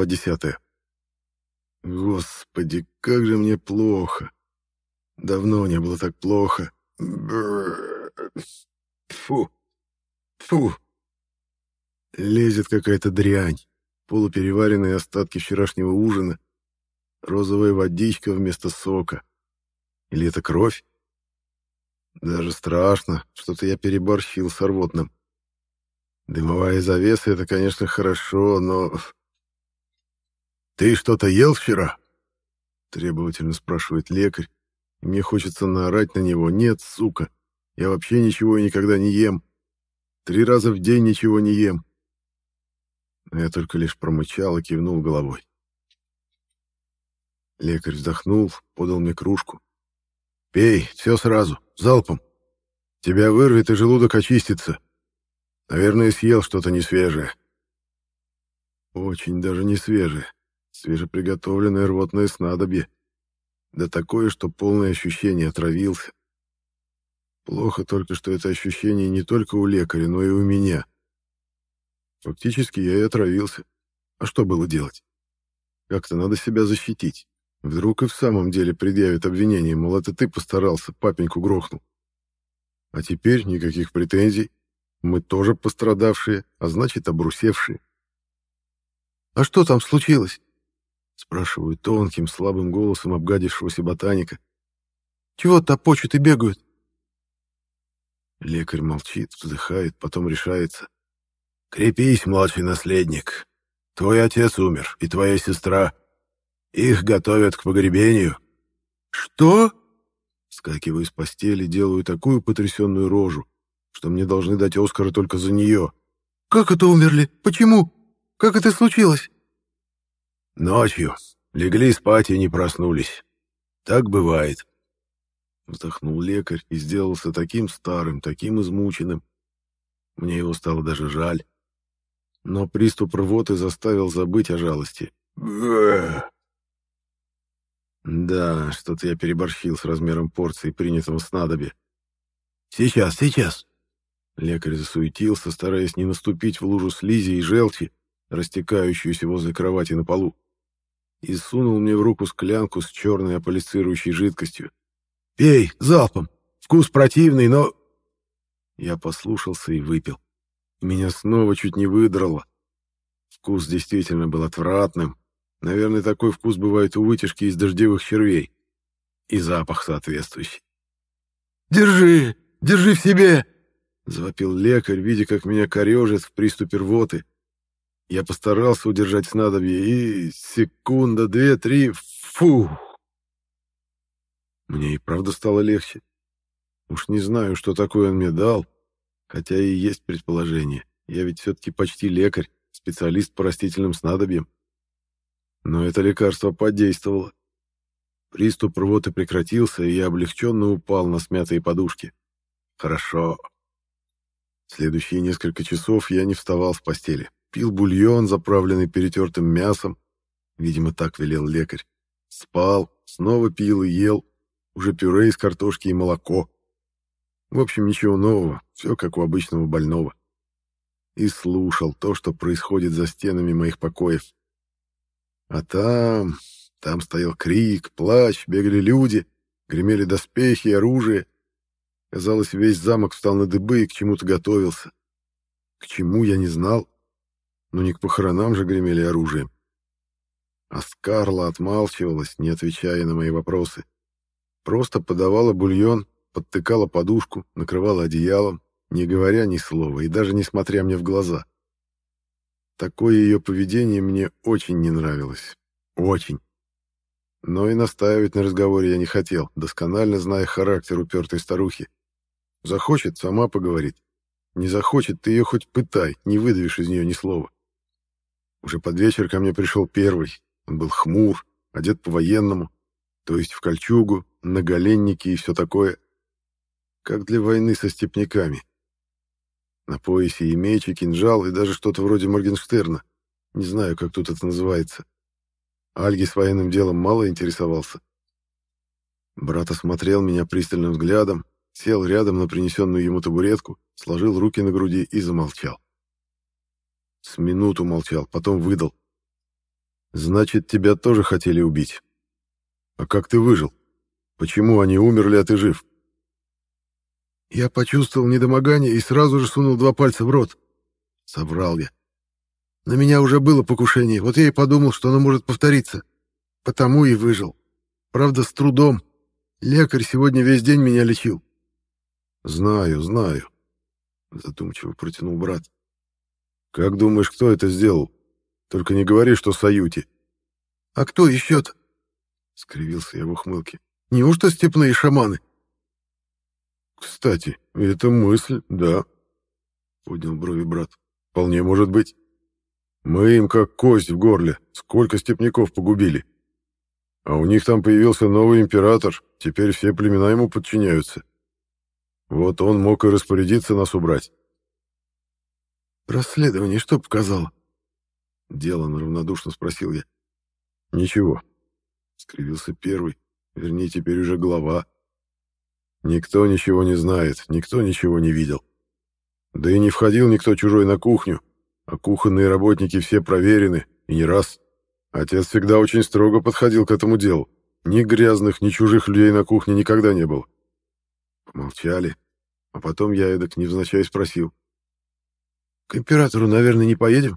Глава 10. Господи, как же мне плохо. Давно не было так плохо. Фу. Фу. Лезет какая-то дрянь. Полупереваренные остатки вчерашнего ужина. Розовая водичка вместо сока. Или это кровь? Даже страшно. Что-то я переборщил с рвотным. Дымовая завеса — это, конечно, хорошо, но... «Ты что-то ел вчера?» — требовательно спрашивает лекарь. Мне хочется наорать на него. «Нет, сука, я вообще ничего и никогда не ем. Три раза в день ничего не ем». Я только лишь промычал и кивнул головой. Лекарь вздохнул, подал мне кружку. «Пей, все сразу, залпом. Тебя вырвет, и желудок очистится. Наверное, съел что-то несвежее. Очень даже не свежее. Свежеприготовленное рвотное снадобье. Да такое, что полное ощущение отравился. Плохо только, что это ощущение не только у лекаря, но и у меня. Фактически я и отравился. А что было делать? Как-то надо себя защитить. Вдруг и в самом деле предъявят обвинение, мол, это ты постарался, папеньку грохнул. А теперь никаких претензий. Мы тоже пострадавшие, а значит, обрусевшие. «А что там случилось?» Спрашиваю тонким, слабым голосом обгадившегося ботаника. «Чего топочут и бегают?» Лекарь молчит, вздыхает, потом решается. «Крепись, младший наследник. Твой отец умер, и твоя сестра. Их готовят к погребению». «Что?» Скакиваю с постели, делаю такую потрясенную рожу, что мне должны дать Оскара только за нее. «Как это умерли? Почему? Как это случилось?» «Ночью. Легли спать и не проснулись. Так бывает». Вздохнул лекарь и сделался таким старым, таким измученным. Мне его стало даже жаль. Но приступ рвоты заставил забыть о жалости. Да, что-то я переборщил с размером порции принятого снадобья. «Сейчас, сейчас!» Лекарь засуетился, стараясь не наступить в лужу слизи и желчи, растекающуюся возле кровати на полу, и сунул мне в руку склянку с черной аполисцирующей жидкостью. «Пей, залпом! Вкус противный, но...» Я послушался и выпил. Меня снова чуть не выдрало. Вкус действительно был отвратным. Наверное, такой вкус бывает у вытяжки из дождевых червей. И запах соответствующий. «Держи! Держи в себе!» Завопил лекарь, видя, как меня корежит в приступе рвоты. Я постарался удержать снадобье, и секунда, две, три, фу! Мне и правда стало легче. Уж не знаю, что такое он мне дал, хотя и есть предположение. Я ведь все-таки почти лекарь, специалист по растительным снадобьям. Но это лекарство подействовало. Приступ рвоты прекратился, и я облегченно упал на смятые подушки. Хорошо. Следующие несколько часов я не вставал с постели. Пил бульон, заправленный перетертым мясом. Видимо, так велел лекарь. Спал, снова пил и ел. Уже пюре из картошки и молоко. В общем, ничего нового, все как у обычного больного. И слушал то, что происходит за стенами моих покоев. А там... там стоял крик, плач, бегали люди, гремели доспехи и оружие. Казалось, весь замок встал на дыбы и к чему-то готовился. К чему, я не знал. Но не к похоронам же гремели оружием. А Скарла отмалчивалась, не отвечая на мои вопросы. Просто подавала бульон, подтыкала подушку, накрывала одеялом, не говоря ни слова и даже не смотря мне в глаза. Такое ее поведение мне очень не нравилось. Очень. Но и настаивать на разговоре я не хотел, досконально зная характер упертой старухи. Захочет, сама поговорит. Не захочет, ты ее хоть пытай, не выдавишь из нее ни слова. Уже под вечер ко мне пришел первый. Он был хмур, одет по-военному, то есть в кольчугу, на голеннике и все такое. Как для войны со степняками. На поясе и меч, и кинжал, и даже что-то вроде Моргенштерна. Не знаю, как тут это называется. Альги с военным делом мало интересовался. Брат осмотрел меня пристальным взглядом, сел рядом на принесенную ему табуретку, сложил руки на груди и замолчал. С минуту молчал, потом выдал. Значит, тебя тоже хотели убить. А как ты выжил? Почему они умерли, а ты жив? Я почувствовал недомогание и сразу же сунул два пальца в рот. Соврал я. На меня уже было покушение, вот я и подумал, что оно может повториться. Потому и выжил. Правда, с трудом. Лекарь сегодня весь день меня лечил. Знаю, знаю, задумчиво протянул брат. Как думаешь, кто это сделал? Только не говори, что Саюти. А кто еще-то? скривился я в ухмылке. Неужто степные шаманы? Кстати, это мысль, да, поднял брови брат. Вполне может быть. Мы им как кость в горле, сколько степняков погубили. А у них там появился новый император, теперь все племена ему подчиняются. Вот он мог и распорядиться нас убрать. «Расследование что показало?» Делан равнодушно спросил я. «Ничего», — скривился первый, вернее, теперь уже глава. «Никто ничего не знает, никто ничего не видел. Да и не входил никто чужой на кухню, а кухонные работники все проверены, и не раз. Отец всегда очень строго подходил к этому делу. Ни грязных, ни чужих людей на кухне никогда не было. Помолчали, а потом я эдак невзначай спросил. «К императору, наверное, не поедем?»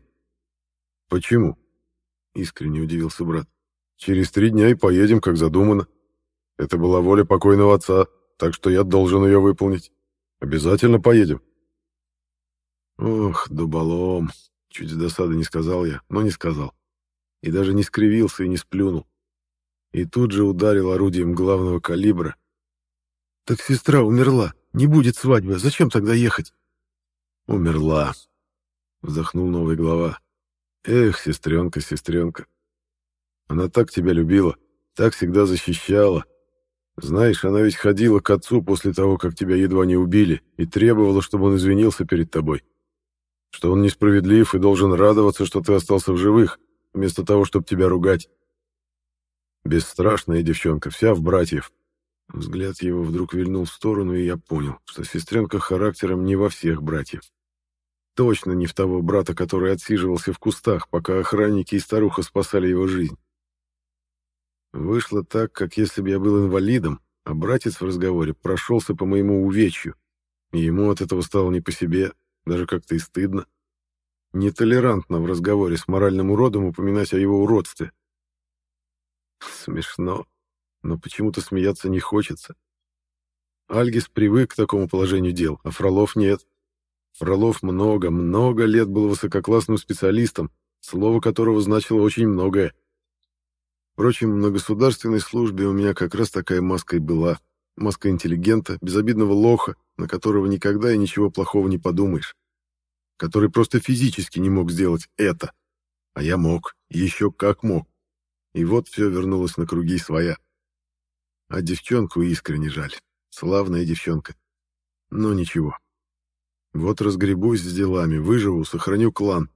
«Почему?» — искренне удивился брат. «Через три дня и поедем, как задумано. Это была воля покойного отца, так что я должен ее выполнить. Обязательно поедем». Ох, дуболом. Чуть с досады не сказал я, но не сказал. И даже не скривился и не сплюнул. И тут же ударил орудием главного калибра. «Так сестра умерла. Не будет свадьбы. Зачем тогда ехать?» «Умерла», — вздохнул новый глава. «Эх, сестренка, сестренка. Она так тебя любила, так всегда защищала. Знаешь, она ведь ходила к отцу после того, как тебя едва не убили, и требовала, чтобы он извинился перед тобой что он несправедлив и должен радоваться, что ты остался в живых, вместо того, чтобы тебя ругать. Бесстрашная девчонка, вся в братьев. Взгляд его вдруг вильнул в сторону, и я понял, что сестренка характером не во всех братьев. Точно не в того брата, который отсиживался в кустах, пока охранники и старуха спасали его жизнь. Вышло так, как если бы я был инвалидом, а братец в разговоре прошелся по моему увечью, и ему от этого стало не по себе, даже как-то и стыдно. Нетолерантно в разговоре с моральным уродом упоминать о его уродстве. Смешно, но почему-то смеяться не хочется. Альгис привык к такому положению дел, а Фролов нет. Фролов много, много лет был высококлассным специалистом, слово которого значило очень многое. Впрочем, на государственной службе у меня как раз такая маска и была. Маска интеллигента, безобидного лоха, на которого никогда и ничего плохого не подумаешь. Который просто физически не мог сделать это. А я мог, еще как мог. И вот все вернулось на круги своя. А девчонку искренне жаль. Славная девчонка. Но ничего. Вот разгребусь с делами, выживу, сохраню клан.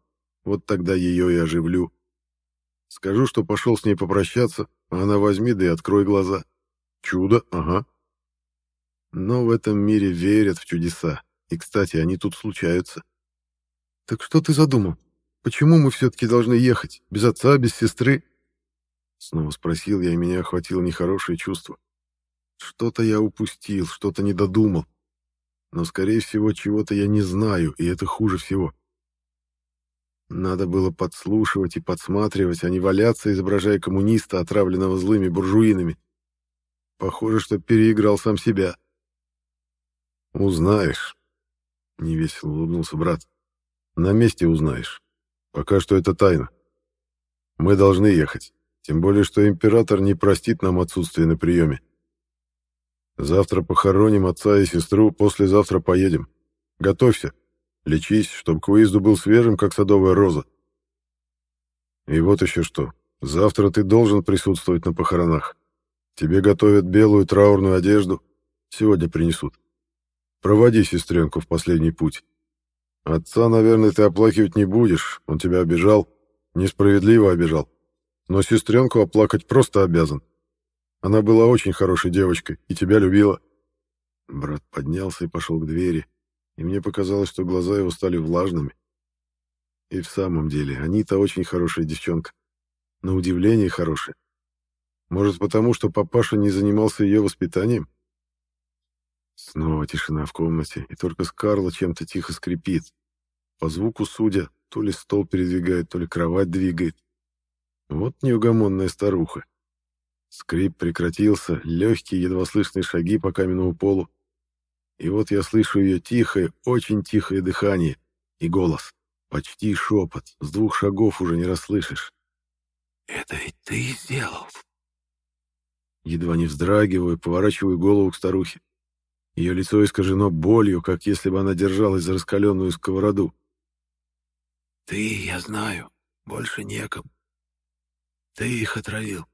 Вот тогда ее и оживлю. Скажу, что пошел с ней попрощаться, а она возьми да и открой глаза. Чудо, ага. Но в этом мире верят в чудеса. И, кстати, они тут случаются. «Так что ты задумал? Почему мы все-таки должны ехать? Без отца, без сестры?» Снова спросил я, и меня охватило нехорошее чувство. Что-то я упустил, что-то не додумал. Но, скорее всего, чего-то я не знаю, и это хуже всего. Надо было подслушивать и подсматривать, а не валяться, изображая коммуниста, отравленного злыми буржуинами. Похоже, что переиграл сам себя. «Узнаешь», — невесело улыбнулся брат. «На месте узнаешь. Пока что это тайна. Мы должны ехать, тем более, что император не простит нам отсутствие на приеме. Завтра похороним отца и сестру, послезавтра поедем. Готовься, лечись, чтобы к выезду был свежим, как садовая роза. И вот еще что. Завтра ты должен присутствовать на похоронах. Тебе готовят белую траурную одежду. Сегодня принесут. Проводи сестренку в последний путь. Отца, наверное, ты оплакивать не будешь, он тебя обижал, несправедливо обижал. Но сестренку оплакать просто обязан. Она была очень хорошей девочкой и тебя любила. Брат поднялся и пошел к двери, и мне показалось, что глаза его стали влажными. И в самом деле, Анита очень хорошая девчонка. на удивление хорошее. Может, потому что папаша не занимался ее воспитанием? Снова тишина в комнате, и только Скарла чем-то тихо скрипит. По звуку судя, то ли стол передвигает, то ли кровать двигает. Вот неугомонная старуха. Скрип прекратился, легкие, едва слышные шаги по каменному полу. И вот я слышу ее тихое, очень тихое дыхание и голос. Почти шепот, с двух шагов уже не расслышишь. «Это ведь ты сделал!» Едва не вздрагиваю, поворачиваю голову к старухе. Ее лицо искажено болью, как если бы она держалась за раскаленную сковороду. «Ты, я знаю, больше неком. Ты их отравил.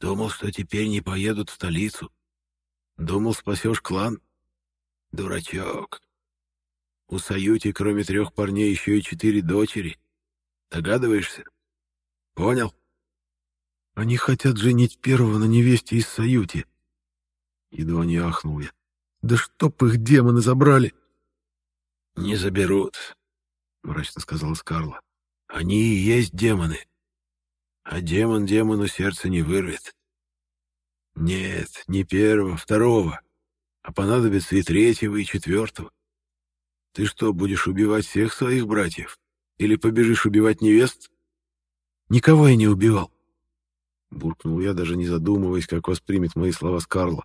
Думал, что теперь не поедут в столицу. Думал, спасешь клан. Дурачок. У Саюти, кроме трех парней, еще и четыре дочери. Догадываешься? Понял? Они хотят женить первого на невесте из Саюти. Едва не ахнул я. Да чтоб их демоны забрали! Не заберут, мрачно сказала Скарла. Они и есть демоны а демон демону сердце не вырвет. Нет, не первого, второго, а понадобится и третьего, и четвертого. Ты что, будешь убивать всех своих братьев? Или побежишь убивать невест? Никого я не убивал. Буркнул я, даже не задумываясь, как воспримет мои слова Скарла.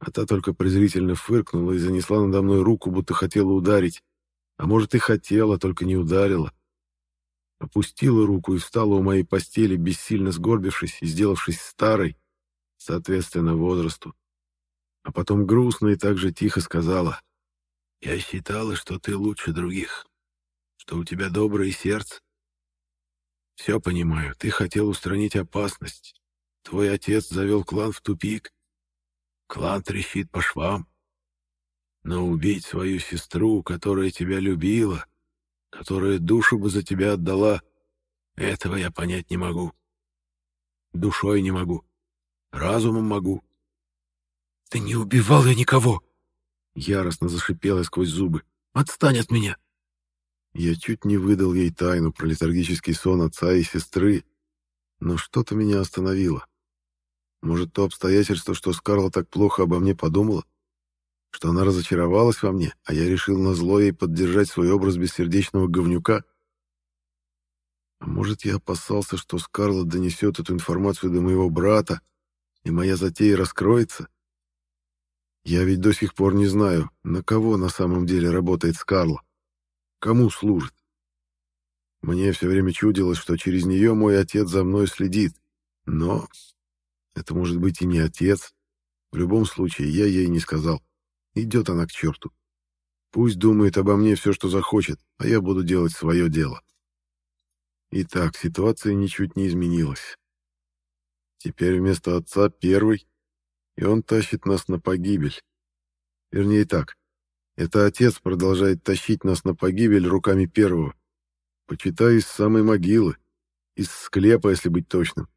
А та только презрительно фыркнула и занесла надо мной руку, будто хотела ударить. А может, и хотела, только не ударила опустила руку и встала у моей постели, бессильно сгорбившись и сделавшись старой, соответственно возрасту. А потом грустно и так же тихо сказала, «Я считала, что ты лучше других, что у тебя доброе сердце. Все понимаю, ты хотел устранить опасность. Твой отец завел клан в тупик. Клан трещит по швам. Но убить свою сестру, которая тебя любила, которая душу бы за тебя отдала, этого я понять не могу. Душой не могу, разумом могу. — Ты не убивал я никого! — яростно зашипела сквозь зубы. — Отстань от меня! Я чуть не выдал ей тайну про летаргический сон отца и сестры, но что-то меня остановило. Может, то обстоятельство, что Скарла так плохо обо мне подумала? — что она разочаровалась во мне, а я решил на зло ей поддержать свой образ бессердечного говнюка? А может, я опасался, что Скарла донесет эту информацию до моего брата, и моя затея раскроется? Я ведь до сих пор не знаю, на кого на самом деле работает Скарла, кому служит. Мне все время чудилось, что через нее мой отец за мной следит, но это может быть и не отец. В любом случае, я ей не сказал. Идет она к черту. Пусть думает обо мне все, что захочет, а я буду делать свое дело. Итак, ситуация ничуть не изменилась. Теперь вместо отца первый, и он тащит нас на погибель. Вернее так, это отец продолжает тащить нас на погибель руками первого, почитай из самой могилы, из склепа, если быть точным.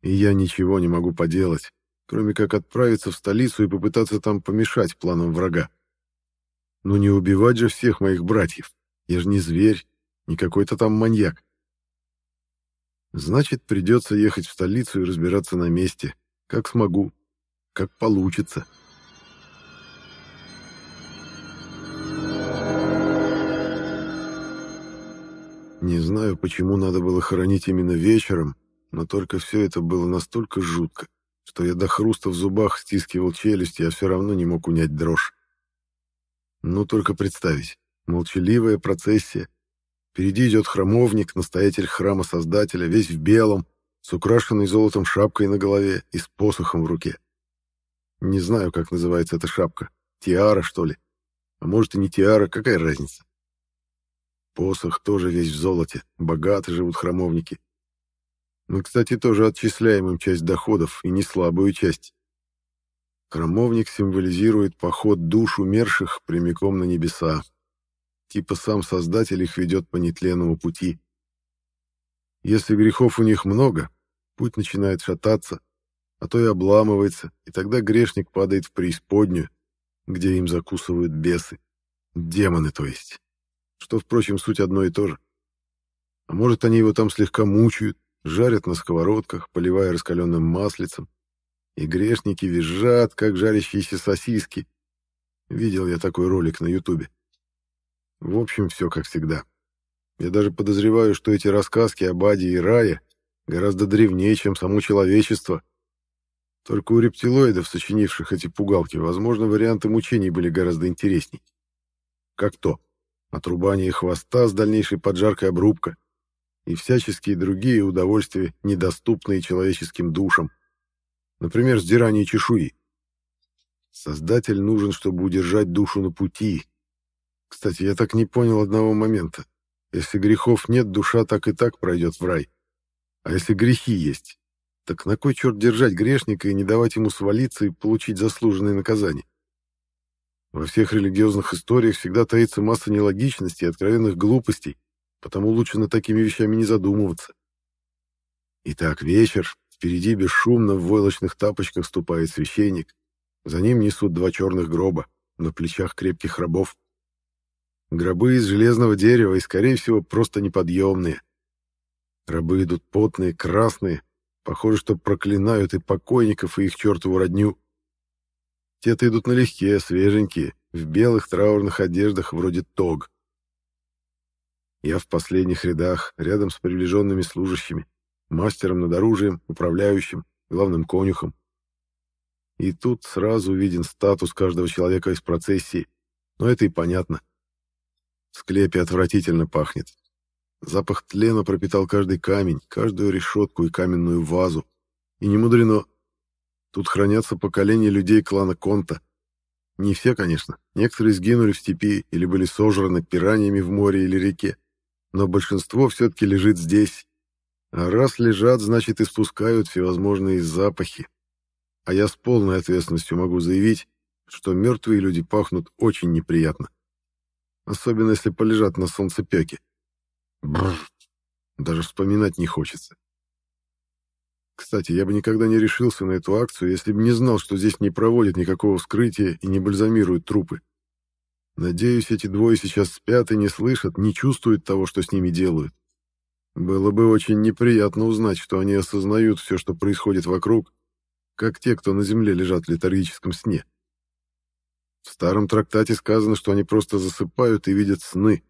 И я ничего не могу поделать кроме как отправиться в столицу и попытаться там помешать планам врага. Но не убивать же всех моих братьев. Я же не зверь, не какой-то там маньяк. Значит, придется ехать в столицу и разбираться на месте, как смогу, как получится. Не знаю, почему надо было хоронить именно вечером, но только все это было настолько жутко, что я до хруста в зубах стискивал челюсть, я все равно не мог унять дрожь. Ну, только представить. Молчаливая процессия. Впереди идет храмовник, настоятель храма Создателя, весь в белом, с украшенной золотом шапкой на голове и с посохом в руке. Не знаю, как называется эта шапка. Тиара, что ли? А может и не тиара, какая разница? Посох тоже весь в золоте. Богаты живут храмовники. Мы, кстати, тоже отчисляем им часть доходов, и не слабую часть. Храмовник символизирует поход душ умерших прямиком на небеса. Типа сам Создатель их ведет по нетленному пути. Если грехов у них много, путь начинает шататься, а то и обламывается, и тогда грешник падает в преисподнюю, где им закусывают бесы. Демоны, то есть. Что, впрочем, суть одно и то же. А может, они его там слегка мучают, жарят на сковородках, поливая раскаленным маслицем. И грешники визжат, как жарящиеся сосиски. Видел я такой ролик на ютубе. В общем, все как всегда. Я даже подозреваю, что эти рассказки об Аде и Рае гораздо древнее, чем само человечество. Только у рептилоидов, сочинивших эти пугалки, возможно, варианты мучений были гораздо интересней. Как то отрубание хвоста с дальнейшей поджаркой обрубка и всяческие другие удовольствия, недоступные человеческим душам. Например, сдирание чешуи. Создатель нужен, чтобы удержать душу на пути. Кстати, я так не понял одного момента. Если грехов нет, душа так и так пройдет в рай. А если грехи есть, так на кой черт держать грешника и не давать ему свалиться и получить заслуженное наказание? Во всех религиозных историях всегда таится масса нелогичностей и откровенных глупостей, потому лучше над такими вещами не задумываться. Итак, вечер, впереди бесшумно в войлочных тапочках ступает священник, за ним несут два черных гроба, на плечах крепких рабов. Гробы из железного дерева и, скорее всего, просто неподъемные. Рабы идут потные, красные, похоже, что проклинают и покойников, и их чертову родню. Те-то идут налегке, свеженькие, в белых траурных одеждах вроде тог. Я в последних рядах, рядом с приближенными служащими, мастером над оружием, управляющим, главным конюхом. И тут сразу виден статус каждого человека из процессии, но это и понятно. В склепе отвратительно пахнет, Запах тлена пропитал каждый камень, каждую решетку и каменную вазу. И не мудрено. Тут хранятся поколения людей клана Конта. Не все, конечно. Некоторые сгинули в степи или были сожраны пираньями в море или реке. Но большинство все-таки лежит здесь. А раз лежат, значит, испускают всевозможные запахи. А я с полной ответственностью могу заявить, что мертвые люди пахнут очень неприятно. Особенно если полежат на солнцепеке. Бррр. Даже вспоминать не хочется. Кстати, я бы никогда не решился на эту акцию, если бы не знал, что здесь не проводят никакого вскрытия и не бальзамируют трупы. Надеюсь, эти двое сейчас спят и не слышат, не чувствуют того, что с ними делают. Было бы очень неприятно узнать, что они осознают все, что происходит вокруг, как те, кто на земле лежат в летаргическом сне. В старом трактате сказано, что они просто засыпают и видят сны.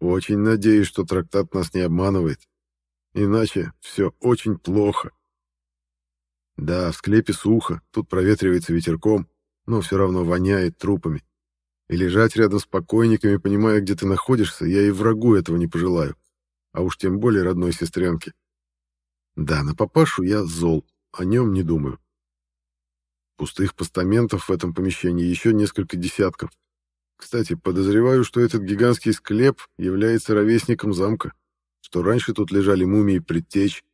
Очень надеюсь, что трактат нас не обманывает. Иначе все очень плохо. Да, в склепе сухо, тут проветривается ветерком, но все равно воняет трупами. И лежать рядом с покойниками, понимая, где ты находишься, я и врагу этого не пожелаю. А уж тем более родной сестренке. Да, на папашу я зол, о нем не думаю. Пустых постаментов в этом помещении еще несколько десятков. Кстати, подозреваю, что этот гигантский склеп является ровесником замка, что раньше тут лежали мумии предтеч.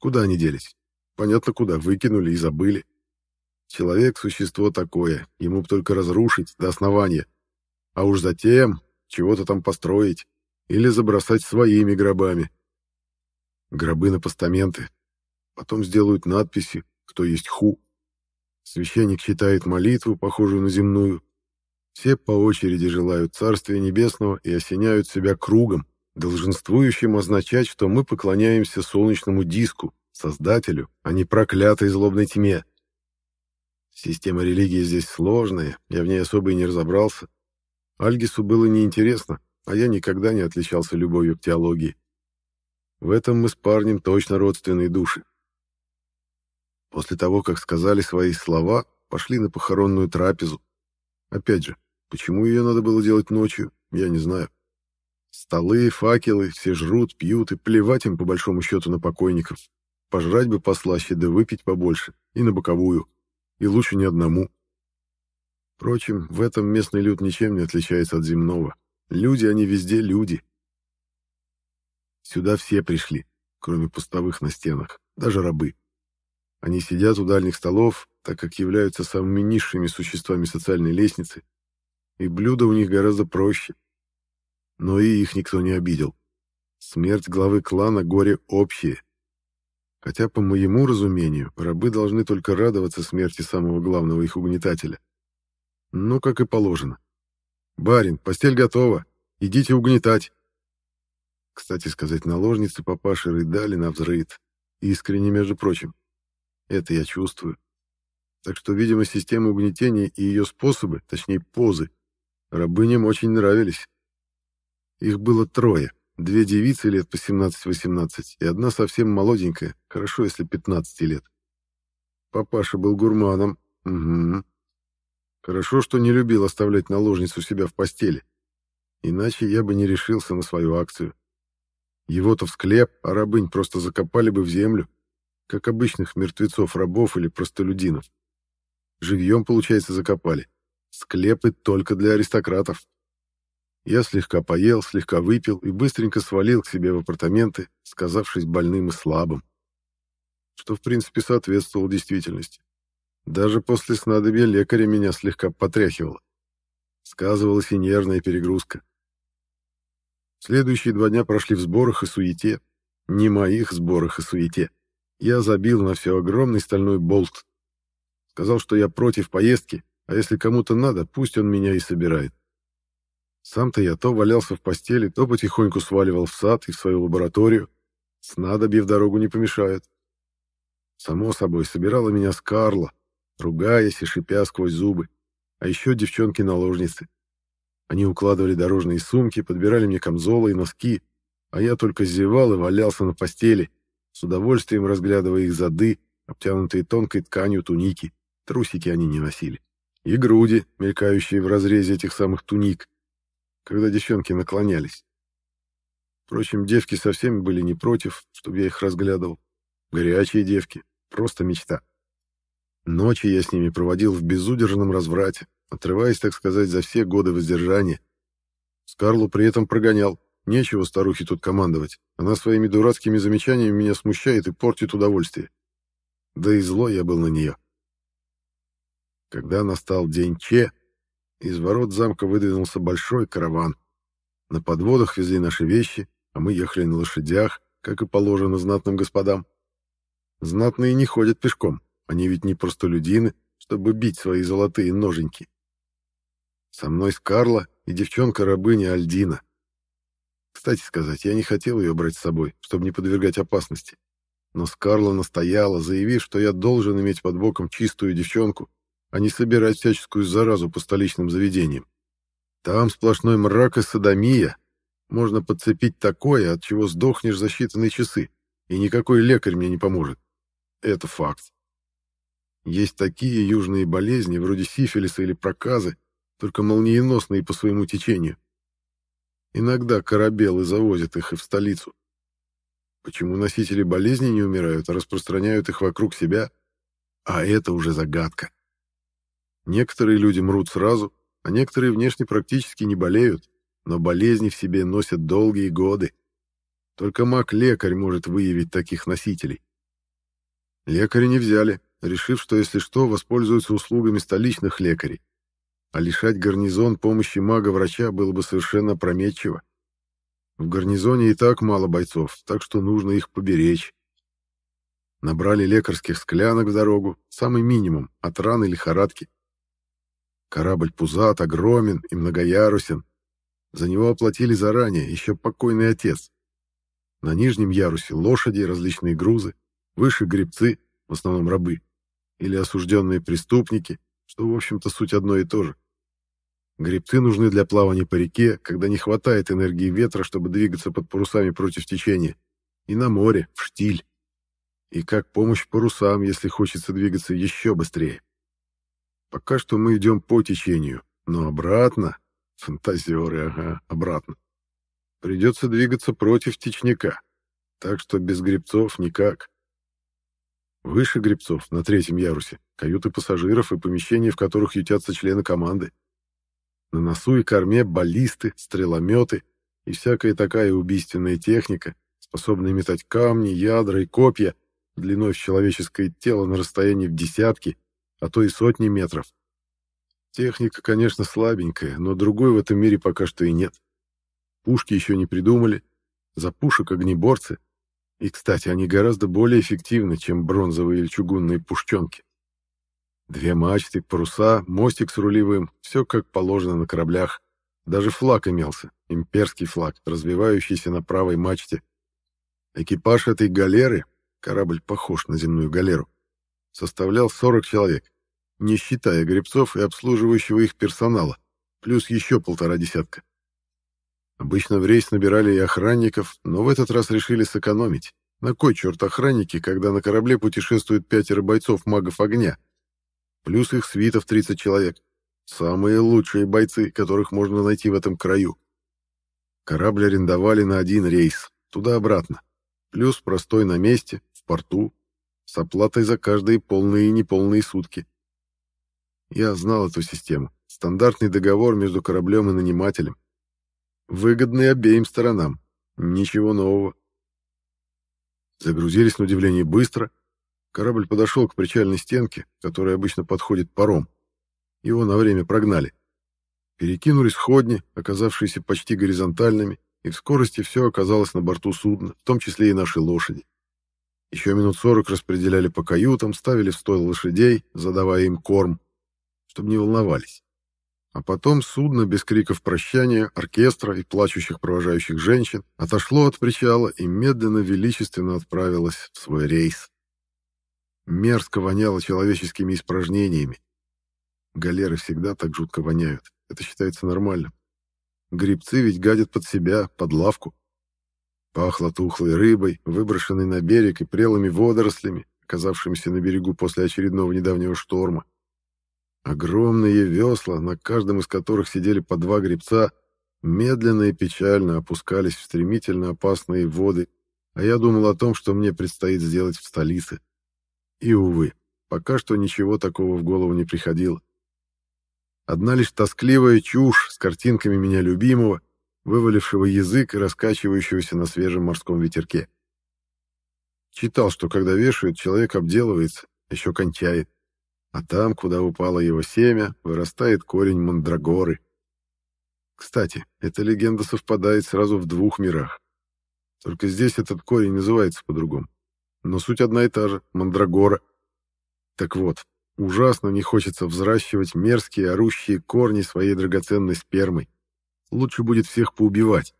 Куда они делись? Понятно куда, выкинули и забыли. Человек — существо такое, ему бы только разрушить до основания. А уж затем чего-то там построить или забросать своими гробами. Гробы на постаменты. Потом сделают надписи «Кто есть Ху». Священник читает молитву, похожую на земную, все по очереди желают Царствия Небесного и осеняют себя кругом, долженствующим означать, что мы поклоняемся солнечному диску, Создателю, а не проклятой злобной тьме. Система религии здесь сложная, я в ней особо и не разобрался. Альгису было неинтересно, а я никогда не отличался любовью к теологии. В этом мы с парнем точно родственные души. После того, как сказали свои слова, пошли на похоронную трапезу. Опять же, почему ее надо было делать ночью, я не знаю. Столы, факелы, все жрут, пьют, и плевать им по большому счету на покойников. Пожрать бы послаще, да выпить побольше, и на боковую. И лучше ни одному. Впрочем, в этом местный люд ничем не отличается от земного. Люди, они везде люди. Сюда все пришли, кроме пустовых на стенах, даже рабы. Они сидят у дальних столов, так как являются самыми низшими существами социальной лестницы, и блюда у них гораздо проще. Но и их никто не обидел. Смерть главы клана — горе общее. Хотя, по моему разумению, рабы должны только радоваться смерти самого главного их угнетателя. Ну, как и положено. «Барин, постель готова. Идите угнетать». Кстати сказать, наложницы папаши рыдали на взрыд. Искренне, между прочим. Это я чувствую. Так что, видимо, система угнетения и ее способы, точнее позы, рабыням очень нравились. Их было трое. Две девицы лет по 17-18 и одна совсем молоденькая, хорошо, если 15 лет. Папаша был гурманом. Угу. Хорошо, что не любил оставлять наложницу себя в постели. Иначе я бы не решился на свою акцию. Его-то в склеп, а рабынь просто закопали бы в землю, как обычных мертвецов-рабов или простолюдинов. Живьем, получается, закопали. Склепы только для аристократов. Я слегка поел, слегка выпил и быстренько свалил к себе в апартаменты, сказавшись больным и слабым. Что, в принципе, соответствовало действительности. Даже после снадобья лекаря меня слегка потряхивало. Сказывалась и нервная перегрузка. Следующие два дня прошли в сборах и суете. Не моих сборах и суете. Я забил на все огромный стальной болт. Сказал, что я против поездки, а если кому-то надо, пусть он меня и собирает. Сам-то я то валялся в постели, то потихоньку сваливал в сад и в свою лабораторию. Снадобье в дорогу не помешает. Само собой, собирала меня Скарла, ругаясь и шипя сквозь зубы. А еще девчонки-наложницы. Они укладывали дорожные сумки, подбирали мне камзолы и носки, а я только зевал и валялся на постели, с удовольствием разглядывая их зады, обтянутые тонкой тканью туники. Трусики они не носили. И груди, мелькающие в разрезе этих самых туник, когда девчонки наклонялись. Впрочем, девки совсем были не против, чтобы я их разглядывал. Горячие девки, просто мечта. Ночи я с ними проводил в безудержном разврате, отрываясь, так сказать, за все годы воздержания. Скарлу при этом прогонял. Нечего старухе тут командовать. Она своими дурацкими замечаниями меня смущает и портит удовольствие. Да и зло я был на нее. Когда настал день Че, из ворот замка выдвинулся большой караван. На подводах везли наши вещи, а мы ехали на лошадях, как и положено знатным господам. Знатные не ходят пешком, они ведь не простолюдины, чтобы бить свои золотые ноженьки. Со мной Скарла и девчонка-рабыня Альдина. Кстати сказать, я не хотел ее брать с собой, чтобы не подвергать опасности. Но Скарла настояла, заявив, что я должен иметь под боком чистую девчонку, а не собирать всяческую заразу по столичным заведениям. Там сплошной мрак и садомия. Можно подцепить такое, от чего сдохнешь за считанные часы, и никакой лекарь мне не поможет. Это факт. Есть такие южные болезни, вроде сифилиса или проказы, только молниеносные по своему течению. Иногда корабелы завозят их и в столицу. Почему носители болезни не умирают, а распространяют их вокруг себя? А это уже загадка. Некоторые люди мрут сразу, а некоторые внешне практически не болеют, но болезни в себе носят долгие годы. Только маг-лекарь может выявить таких носителей. Лекаря не взяли, решив, что если что, воспользуются услугами столичных лекарей а лишать гарнизон помощи мага-врача было бы совершенно опрометчиво. В гарнизоне и так мало бойцов, так что нужно их поберечь. Набрали лекарских склянок в дорогу, самый минимум, от раны лихорадки. Корабль пузат, огромен и многоярусен. За него оплатили заранее, еще покойный отец. На нижнем ярусе лошади, различные грузы, выше гребцы, в основном рабы, или осужденные преступники, что, в общем-то, суть одно и то же. Гребцы нужны для плавания по реке, когда не хватает энергии ветра, чтобы двигаться под парусами против течения. И на море, в штиль. И как помощь парусам, если хочется двигаться еще быстрее. Пока что мы идем по течению, но обратно... Фантазеры, ага, обратно. Придется двигаться против течника. Так что без гребцов никак. Выше гребцов, на третьем ярусе, каюты пассажиров и помещения, в которых ютятся члены команды. На носу и корме баллисты, стрелометы и всякая такая убийственная техника, способная метать камни, ядра и копья длиной в человеческое тело на расстоянии в десятки, а то и сотни метров. Техника, конечно, слабенькая, но другой в этом мире пока что и нет. Пушки еще не придумали, за пушек огнеборцы. И, кстати, они гораздо более эффективны, чем бронзовые или чугунные пушченки. Две мачты, паруса, мостик с рулевым, все как положено на кораблях. Даже флаг имелся, имперский флаг, развивающийся на правой мачте. Экипаж этой галеры, корабль похож на земную галеру, составлял 40 человек, не считая гребцов и обслуживающего их персонала, плюс еще полтора десятка. Обычно в рейс набирали и охранников, но в этот раз решили сэкономить. На кой черт охранники, когда на корабле путешествуют пятеро бойцов магов огня? Плюс их свитов 30 человек. Самые лучшие бойцы, которых можно найти в этом краю. Корабль арендовали на один рейс, туда-обратно. Плюс простой на месте, в порту, с оплатой за каждые полные и неполные сутки. Я знал эту систему. Стандартный договор между кораблем и нанимателем. Выгодный обеим сторонам. Ничего нового. Загрузились на удивление быстро. Корабль подошел к причальной стенке, которой обычно подходит паром. Его на время прогнали. Перекинулись ходни, оказавшиеся почти горизонтальными, и в скорости все оказалось на борту судна, в том числе и наши лошади. Еще минут сорок распределяли по каютам, ставили в стойло лошадей, задавая им корм, чтобы не волновались. А потом судно без криков прощания, оркестра и плачущих провожающих женщин отошло от причала и медленно-величественно отправилось в свой рейс. Мерзко воняло человеческими испражнениями. Галеры всегда так жутко воняют. Это считается нормальным. Грибцы ведь гадят под себя, под лавку. Пахло тухлой рыбой, выброшенной на берег и прелыми водорослями, оказавшимися на берегу после очередного недавнего шторма. Огромные весла, на каждом из которых сидели по два гребца, медленно и печально опускались в стремительно опасные воды, а я думал о том, что мне предстоит сделать в столице. И, увы, пока что ничего такого в голову не приходило. Одна лишь тоскливая чушь с картинками меня любимого, вывалившего язык и раскачивающегося на свежем морском ветерке. Читал, что когда вешают, человек обделывается, еще кончает а там, куда упало его семя, вырастает корень мандрагоры. Кстати, эта легенда совпадает сразу в двух мирах. Только здесь этот корень называется по-другому. Но суть одна и та же — мандрагора. Так вот, ужасно не хочется взращивать мерзкие орущие корни своей драгоценной спермой. Лучше будет всех поубивать.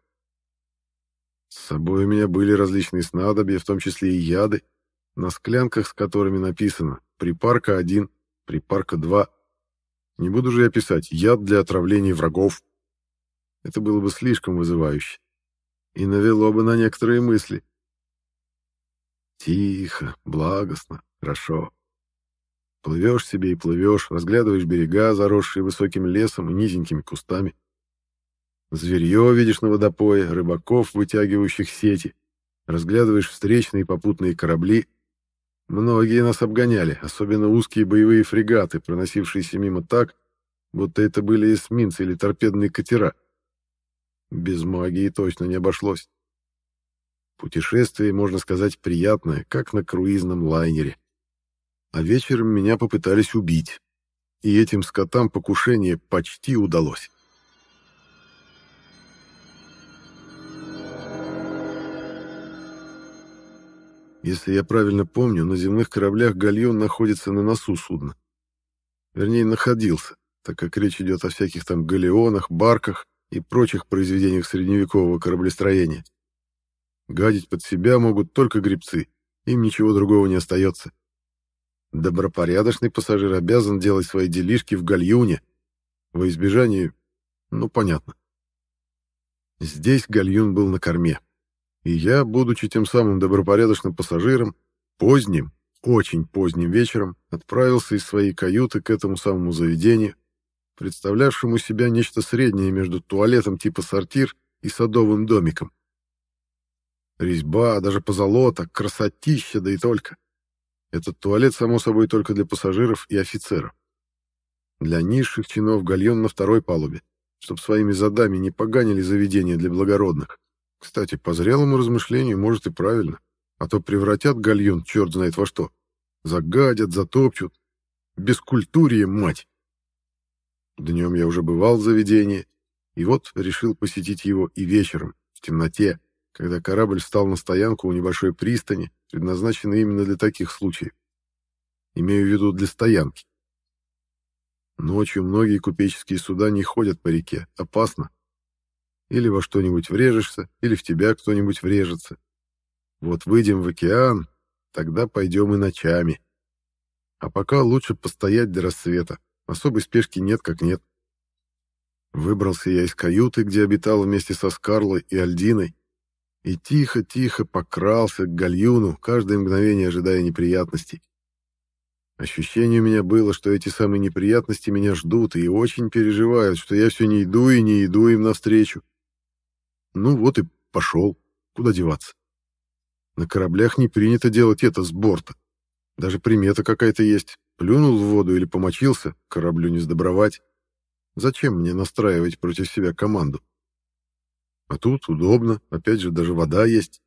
С собой у меня были различные снадобья, в том числе и яды, на склянках с которыми написано «Припарка один припарка 2. Не буду же я писать «яд для отравления врагов». Это было бы слишком вызывающе. И навело бы на некоторые мысли. Тихо, благостно, хорошо. Плывешь себе и плывешь, разглядываешь берега, заросшие высоким лесом и низенькими кустами. Зверье видишь на водопое, рыбаков, вытягивающих сети. Разглядываешь встречные попутные корабли — Многие нас обгоняли, особенно узкие боевые фрегаты, проносившиеся мимо так, будто это были эсминцы или торпедные катера. Без магии точно не обошлось. Путешествие, можно сказать, приятное, как на круизном лайнере. А вечером меня попытались убить. И этим скотам покушение почти удалось. Если я правильно помню, на земных кораблях гальон находится на носу судна. Вернее, находился, так как речь идет о всяких там галеонах, барках и прочих произведениях средневекового кораблестроения. Гадить под себя могут только гребцы, им ничего другого не остается. Добропорядочный пассажир обязан делать свои делишки в гальюне, во избежание... ну, понятно. Здесь гальюн был на корме. И я, будучи тем самым добропорядочным пассажиром, поздним, очень поздним вечером отправился из своей каюты к этому самому заведению, представлявшему себя нечто среднее между туалетом типа сортир и садовым домиком. Резьба, даже позолота, красотища, да и только. Этот туалет, само собой, только для пассажиров и офицеров. Для низших чинов гальон на второй палубе, чтобы своими задами не поганили заведения для благородных. Кстати, по зрелому размышлению, может, и правильно. А то превратят гальюн черт знает во что. Загадят, затопчут. Бескультурье, мать! Днем я уже бывал в заведении, и вот решил посетить его и вечером, в темноте, когда корабль встал на стоянку у небольшой пристани, предназначенной именно для таких случаев. Имею в виду для стоянки. Ночью многие купеческие суда не ходят по реке, опасно. Или во что-нибудь врежешься, или в тебя кто-нибудь врежется. Вот выйдем в океан, тогда пойдем и ночами. А пока лучше постоять до рассвета. Особой спешки нет как нет. Выбрался я из каюты, где обитал вместе со Скарлой и Альдиной, и тихо-тихо покрался к гальюну, каждое мгновение ожидая неприятностей. Ощущение у меня было, что эти самые неприятности меня ждут и очень переживают, что я все не иду и не иду им навстречу. Ну вот и пошел. Куда деваться? На кораблях не принято делать это с борта. Даже примета какая-то есть. Плюнул в воду или помочился, кораблю не сдобровать. Зачем мне настраивать против себя команду? А тут удобно, опять же, даже вода есть.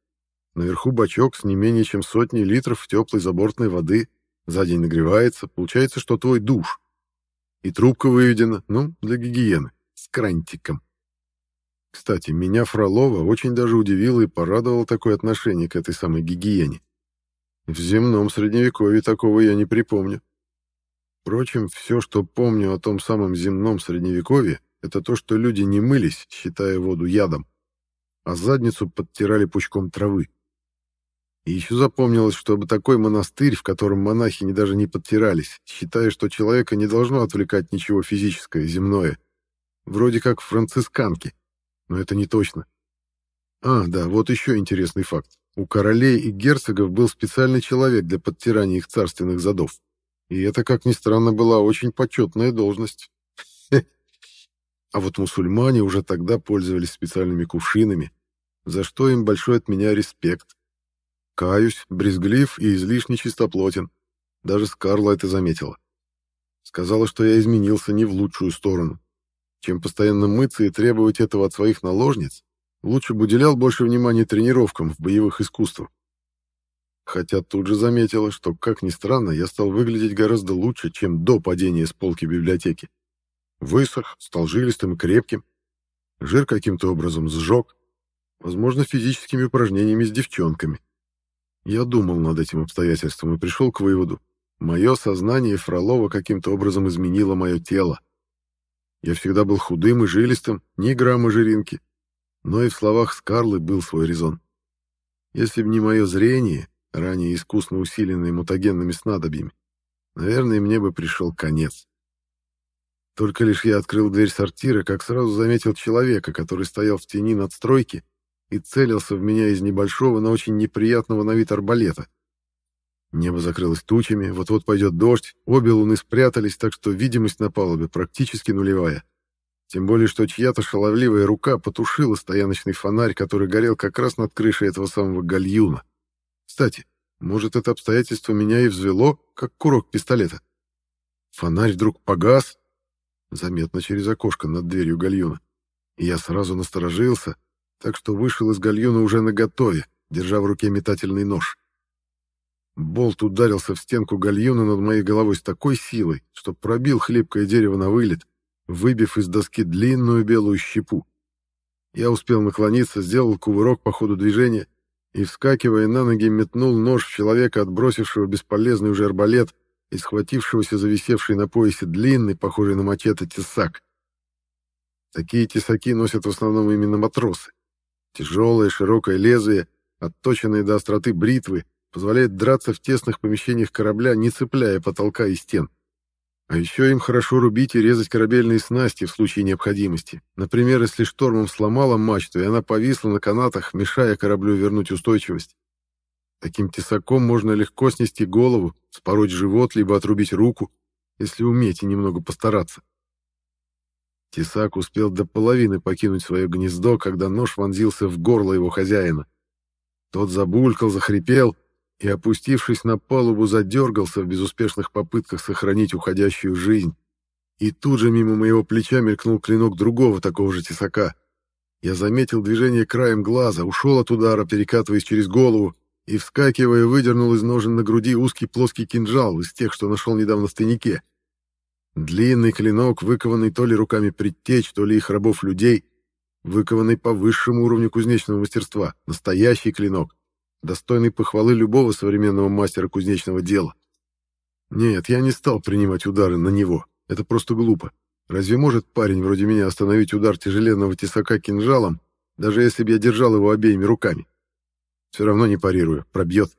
Наверху бачок с не менее чем сотней литров теплой забортной воды. За день нагревается, получается, что твой душ. И трубка выведена, ну, для гигиены, с крантиком. Кстати, меня Фролова очень даже удивило и порадовало такое отношение к этой самой гигиене. В земном средневековье такого я не припомню. Впрочем, все, что помню о том самом земном средневековье, это то, что люди не мылись, считая воду ядом а задницу подтирали пучком травы. И еще запомнилось, чтобы такой монастырь, в котором монахи даже не подтирались, считая, что человека не должно отвлекать ничего физическое, земное. Вроде как францисканки, но это не точно. А, да, вот еще интересный факт. У королей и герцогов был специальный человек для подтирания их царственных задов. И это, как ни странно, была очень почетная должность. А вот мусульмане уже тогда пользовались специальными кувшинами, за что им большой от меня респект. Каюсь, брезглив и излишне чистоплотен. Даже Скарла это заметила. Сказала, что я изменился не в лучшую сторону. Чем постоянно мыться и требовать этого от своих наложниц, лучше бы уделял больше внимания тренировкам в боевых искусствах. Хотя тут же заметила, что, как ни странно, я стал выглядеть гораздо лучше, чем до падения с полки библиотеки. Высох, стал жилистым и крепким. Жир каким-то образом сжег, Возможно, физическими упражнениями с девчонками. Я думал над этим обстоятельством и пришел к выводу. Мое сознание Фролова каким-то образом изменило мое тело. Я всегда был худым и жилистым, ни грамма жиринки. Но и в словах Скарлы был свой резон. Если бы не мое зрение, ранее искусно усиленное мутагенными снадобьями, наверное, мне бы пришел конец. Только лишь я открыл дверь сортира, как сразу заметил человека, который стоял в тени надстройки и целился в меня из небольшого, но очень неприятного на вид арбалета. Небо закрылось тучами, вот-вот пойдет дождь, обе луны спрятались, так что видимость на палубе практически нулевая. Тем более, что чья-то шаловливая рука потушила стояночный фонарь, который горел как раз над крышей этого самого гальюна. Кстати, может, это обстоятельство меня и взвело, как курок пистолета. Фонарь вдруг погас, заметно через окошко над дверью гальюна. И я сразу насторожился, так что вышел из гальюна уже наготове, держа в руке метательный нож. Болт ударился в стенку гальюна над моей головой с такой силой, что пробил хлипкое дерево на вылет, выбив из доски длинную белую щепу. Я успел наклониться, сделал кувырок по ходу движения и, вскакивая на ноги, метнул нож в человека, отбросившего бесполезный уже арбалет и схватившегося за висевший на поясе длинный, похожий на мачете, тесак. Такие тесаки носят в основном именно матросы. Тяжелое широкое лезвие, отточенное до остроты бритвы, позволяет драться в тесных помещениях корабля, не цепляя потолка и стен. А еще им хорошо рубить и резать корабельные снасти в случае необходимости. Например, если штормом сломала мачту, и она повисла на канатах, мешая кораблю вернуть устойчивость. Таким тесаком можно легко снести голову, спороть живот, либо отрубить руку, если уметь и немного постараться. Тесак успел до половины покинуть свое гнездо, когда нож вонзился в горло его хозяина. Тот забулькал, захрипел и, опустившись на палубу, задергался в безуспешных попытках сохранить уходящую жизнь. И тут же мимо моего плеча мелькнул клинок другого такого же тесака. Я заметил движение краем глаза, ушел от удара, перекатываясь через голову, и, вскакивая, выдернул из ножен на груди узкий плоский кинжал из тех, что нашел недавно в тайнике. Длинный клинок, выкованный то ли руками предтеч, то ли их рабов-людей, выкованный по высшему уровню кузнечного мастерства, настоящий клинок, достойный похвалы любого современного мастера кузнечного дела. Нет, я не стал принимать удары на него, Это просто глупо. Разве может парень вроде меня остановить удар тяжеленного тесака кинжалом, даже если бы я держал его обеими руками? Все равно не парирую, пробьет.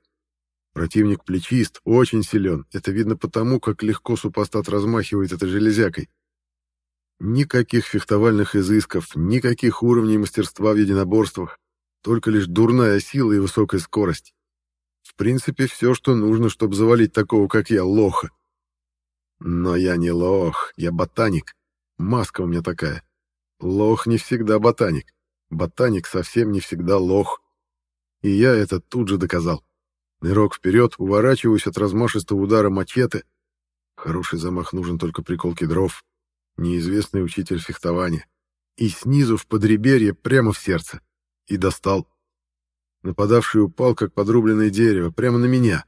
Противник плечист, очень силен. Это видно потому, как легко супостат размахивает этой железякой. Никаких фехтовальных изысков, никаких уровней мастерства в единоборствах, только лишь дурная сила и высокая скорость. В принципе, все, что нужно, чтобы завалить такого, как я, лоха. Но я не лох, я ботаник. Маска у меня такая. Лох не всегда ботаник. Ботаник совсем не всегда лох. И я это тут же доказал. Нырок вперед, уворачиваюсь от размашистого удара мачете. Хороший замах нужен только при колке дров. Неизвестный учитель фехтования. И снизу в подреберье прямо в сердце. И достал. Нападавший упал, как подрубленное дерево, прямо на меня.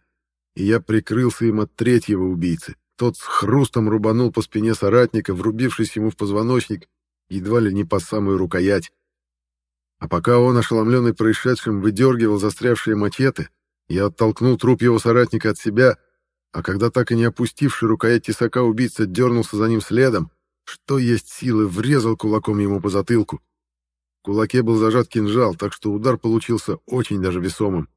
И я прикрылся им от третьего убийцы. Тот с хрустом рубанул по спине соратника, врубившись ему в позвоночник, едва ли не по самую рукоять. А пока он, ошеломленный происшедшим, выдергивал застрявшие мачете, я оттолкнул труп его соратника от себя, а когда так и не опустивший рукоять тесака убийца дернулся за ним следом, что есть силы, врезал кулаком ему по затылку. Кулаке был зажат кинжал, так что удар получился очень даже весомым.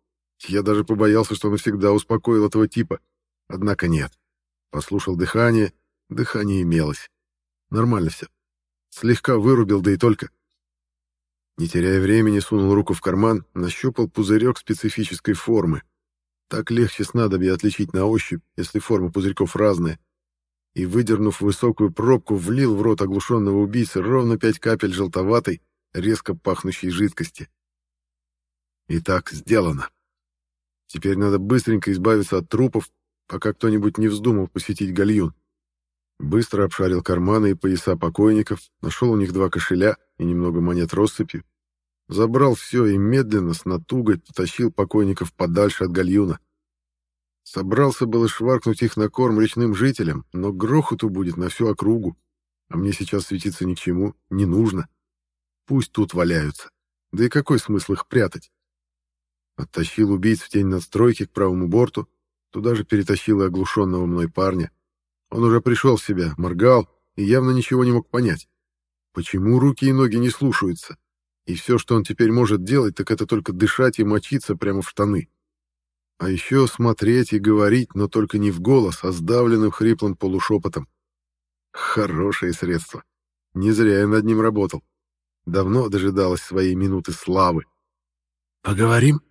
Я даже побоялся, что навсегда успокоил этого типа. Однако нет. Послушал дыхание. Дыхание имелось. Нормально все. Слегка вырубил, да и только. Не теряя времени, сунул руку в карман, нащупал пузырек специфической формы. Так легче снадобье отличить на ощупь, если форма пузырьков разная. И, выдернув высокую пробку, влил в рот оглушенного убийцы ровно пять капель желтоватой, резко пахнущей жидкости. Итак, сделано. Теперь надо быстренько избавиться от трупов, пока кто-нибудь не вздумал посетить гальюн. Быстро обшарил карманы и пояса покойников, нашел у них два кошеля и немного монет россыпью, забрал все и медленно, с натугой, потащил покойников подальше от гальюна. Собрался было шваркнуть их на корм речным жителям, но грохоту будет на всю округу, а мне сейчас светиться ни к чему, не нужно. Пусть тут валяются. Да и какой смысл их прятать? Оттащил убийц в тень надстройки к правому борту, Туда же перетащил и оглушенного мной парня. Он уже пришел в себя, моргал и явно ничего не мог понять. Почему руки и ноги не слушаются? И все, что он теперь может делать, так это только дышать и мочиться прямо в штаны. А еще смотреть и говорить, но только не в голос, а сдавленным хриплым полушепотом. Хорошее средство. Не зря я над ним работал. Давно дожидалась своей минуты славы. «Поговорим?»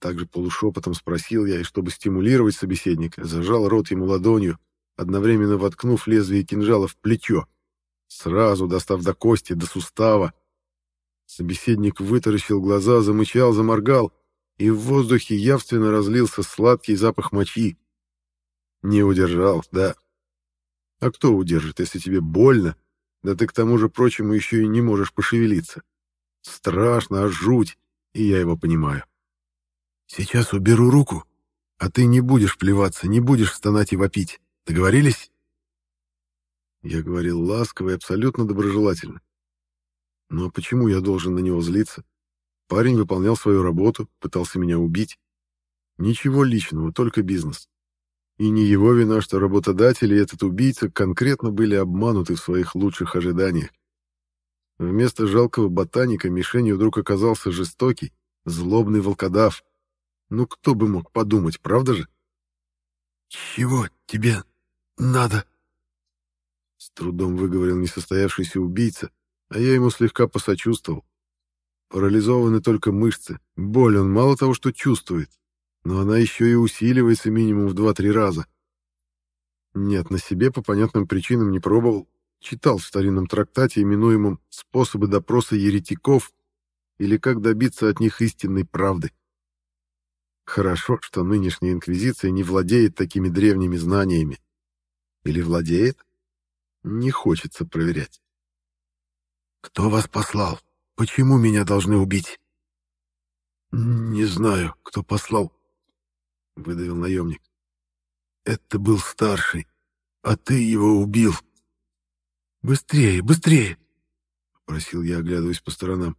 Также полушепотом спросил я, и чтобы стимулировать собеседника, зажал рот ему ладонью, одновременно воткнув лезвие кинжала в плечо, сразу достав до кости, до сустава. Собеседник вытаращил глаза, замычал, заморгал, и в воздухе явственно разлился сладкий запах мочи. Не удержал, да. А кто удержит, если тебе больно, да ты к тому же прочему еще и не можешь пошевелиться? Страшно, аж жуть, и я его понимаю. Сейчас уберу руку, а ты не будешь плеваться, не будешь стонать и вопить. Договорились?» Я говорил ласково и абсолютно доброжелательно. Но почему я должен на него злиться? Парень выполнял свою работу, пытался меня убить. Ничего личного, только бизнес. И не его вина, что работодатели и этот убийца конкретно были обмануты в своих лучших ожиданиях. Вместо жалкого ботаника мишенью вдруг оказался жестокий, злобный волкодав. Ну кто бы мог подумать, правда же? «Чего тебе надо?» С трудом выговорил несостоявшийся убийца, а я ему слегка посочувствовал. Парализованы только мышцы. Боль он мало того, что чувствует, но она еще и усиливается минимум в 2-3 раза. Нет, на себе по понятным причинам не пробовал. Читал в старинном трактате, именуемом «Способы допроса еретиков» или «Как добиться от них истинной правды». Хорошо, что нынешняя инквизиция не владеет такими древними знаниями. Или владеет? Не хочется проверять. «Кто вас послал? Почему меня должны убить?» «Не знаю, кто послал», — выдавил наемник. «Это был старший, а ты его убил». «Быстрее, быстрее!» — попросил я, оглядываясь по сторонам.